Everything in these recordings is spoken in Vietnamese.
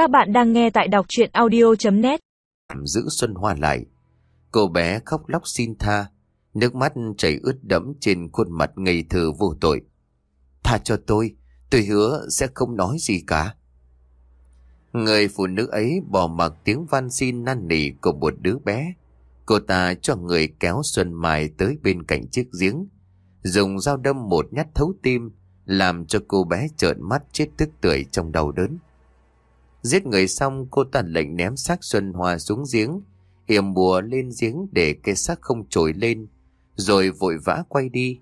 Các bạn đang nghe tại đọc chuyện audio.net Giữ Xuân Hoa lại. Cô bé khóc lóc xin tha. Nước mắt chảy ướt đẫm trên khuôn mặt ngây thơ vô tội. Tha cho tôi, tôi hứa sẽ không nói gì cả. Người phụ nữ ấy bỏ mặc tiếng van xin năn nỉ của một đứa bé. Cô ta cho người kéo Xuân Mai tới bên cạnh chiếc giếng. Dùng dao đâm một nhát thấu tim, làm cho cô bé trợn mắt chết tức tưởi trong đau đớn. Giết người xong cô ta lệnh ném xác Xuân Hoa xuống giếng, hiểm bùa lên giếng để cái xác không trồi lên, rồi vội vã quay đi.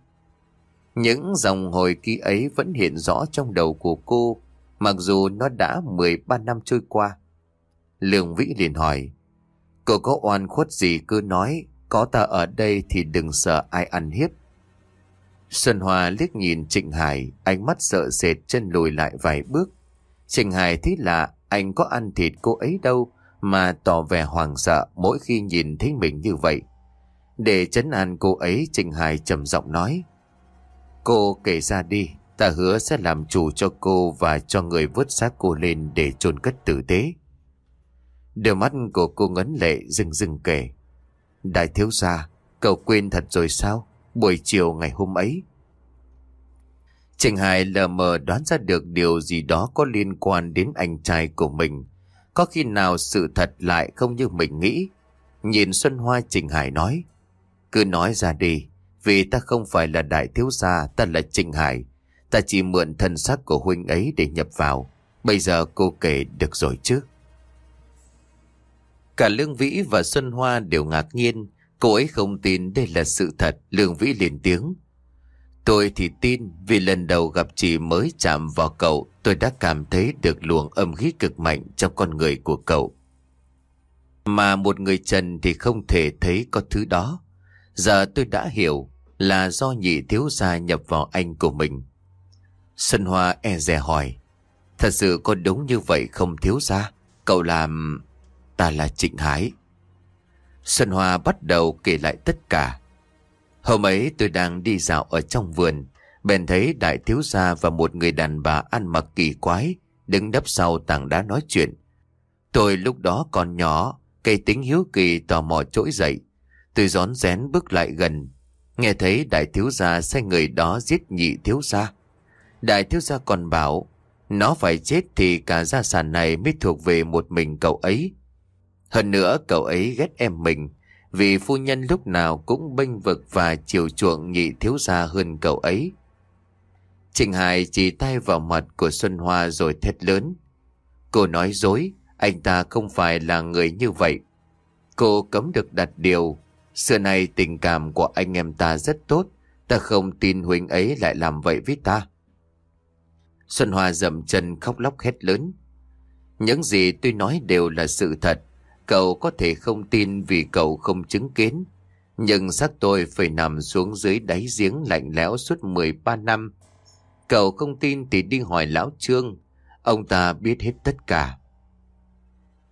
Những dòng hồi ký ấy vẫn hiện rõ trong đầu của cô, mặc dù nó đã 13 năm trôi qua. Lương Vĩ liền hỏi, cô có oan khuất gì cứ nói, có ta ở đây thì đừng sợ ai ăn hiếp. Xuân Hoa liếc nhìn Trịnh Hải, ánh mắt sợ sệt chân lùi lại vài bước. Trịnh Hải thấy lạ, anh có ăn thịt cô ấy đâu mà tỏ vẻ hoàng sợ mỗi khi nhìn thấy mình như vậy. Để chấn an cô ấy, Trịnh Hải trầm giọng nói. Cô kể ra đi, ta hứa sẽ làm chủ cho cô và cho người vớt xác cô lên để chôn cất tử tế. Đôi mắt của cô ngấn lệ rừng rừng kể. Đại thiếu gia, cậu quên thật rồi sao? Buổi chiều ngày hôm ấy. Trịnh Hải lờ mờ đoán ra được điều gì đó có liên quan đến anh trai của mình. Có khi nào sự thật lại không như mình nghĩ. Nhìn Xuân Hoa Trịnh Hải nói. Cứ nói ra đi, vì ta không phải là đại thiếu gia, ta là Trịnh Hải. Ta chỉ mượn thân xác của huynh ấy để nhập vào. Bây giờ cô kể được rồi chứ. Cả Lương Vĩ và Xuân Hoa đều ngạc nhiên. Cô ấy không tin đây là sự thật. Lương Vĩ liền tiếng. Tôi thì tin vì lần đầu gặp chị mới chạm vào cậu, tôi đã cảm thấy được luồng âm khí cực mạnh trong con người của cậu. Mà một người trần thì không thể thấy có thứ đó. Giờ tôi đã hiểu là do nhị thiếu gia nhập vào anh của mình. sân Hoa e dè hỏi. Thật sự có đúng như vậy không thiếu gia? Cậu làm... Ta là Trịnh Hải. sân Hoa bắt đầu kể lại tất cả. Hôm ấy tôi đang đi dạo ở trong vườn, bèn thấy đại thiếu gia và một người đàn bà ăn mặc kỳ quái, đứng đắp sau tảng đá nói chuyện. Tôi lúc đó còn nhỏ, cây tính hiếu kỳ tò mò trỗi dậy. Tôi rón rén bước lại gần, nghe thấy đại thiếu gia sai người đó giết nhị thiếu gia. Đại thiếu gia còn bảo, nó phải chết thì cả gia sản này mới thuộc về một mình cậu ấy. Hơn nữa cậu ấy ghét em mình, vì phu nhân lúc nào cũng bênh vực và chiều chuộng nhị thiếu gia hơn cậu ấy. Trịnh Hải chỉ tay vào mặt của Xuân Hoa rồi thét lớn. Cô nói dối, anh ta không phải là người như vậy. Cô cấm được đặt điều. Xưa nay tình cảm của anh em ta rất tốt, ta không tin huynh ấy lại làm vậy với ta. Xuân Hoa dậm chân khóc lóc hét lớn. Những gì tôi nói đều là sự thật. Cậu có thể không tin vì cậu không chứng kiến. Nhưng xác tôi phải nằm xuống dưới đáy giếng lạnh lẽo suốt 13 năm. Cậu không tin thì đi hỏi lão Trương. Ông ta biết hết tất cả.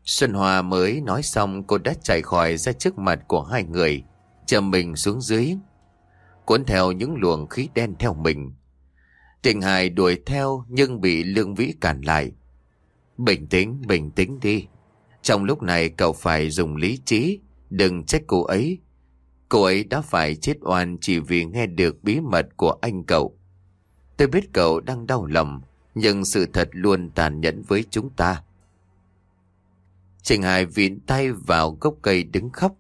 Xuân Hòa mới nói xong cô đã chạy khỏi ra trước mặt của hai người. Chầm mình xuống dưới. Cuốn theo những luồng khí đen theo mình. Trịnh Hải đuổi theo nhưng bị Lương Vĩ cản lại. Bình tĩnh, bình tĩnh đi. Trong lúc này cậu phải dùng lý trí, đừng trách cô ấy. Cô ấy đã phải chết oan chỉ vì nghe được bí mật của anh cậu. Tôi biết cậu đang đau lòng, nhưng sự thật luôn tàn nhẫn với chúng ta. Trình Hải vịn tay vào gốc cây đứng khóc.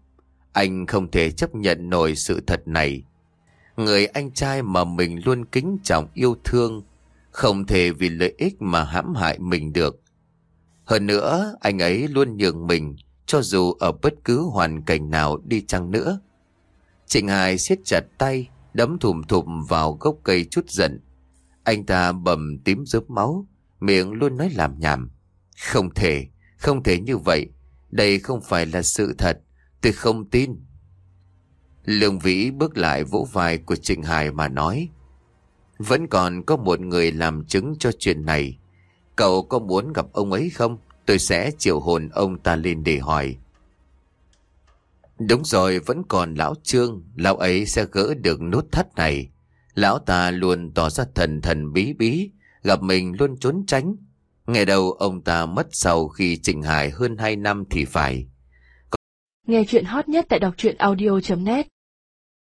Anh không thể chấp nhận nổi sự thật này. Người anh trai mà mình luôn kính trọng yêu thương, không thể vì lợi ích mà hãm hại mình được. Hơn nữa, anh ấy luôn nhường mình, cho dù ở bất cứ hoàn cảnh nào đi chăng nữa. Trịnh Hải siết chặt tay, đấm thùm thụm vào gốc cây chút giận. Anh ta bầm tím rớp máu, miệng luôn nói làm nhảm. Không thể, không thể như vậy. Đây không phải là sự thật, tôi không tin. Lương Vĩ bước lại vỗ vai của Trịnh Hải mà nói. Vẫn còn có một người làm chứng cho chuyện này. Cậu có muốn gặp ông ấy không? Tôi sẽ triệu hồn ông ta lên để hỏi. Đúng rồi, vẫn còn lão Trương, lão ấy sẽ gỡ được nút thắt này. Lão ta luôn tỏ ra thần thần bí bí, gặp mình luôn trốn tránh. Ngày đầu ông ta mất sau khi trình hài hơn 2 năm thì phải. Nghe chuyện hot nhất tại đọc truyện audio.net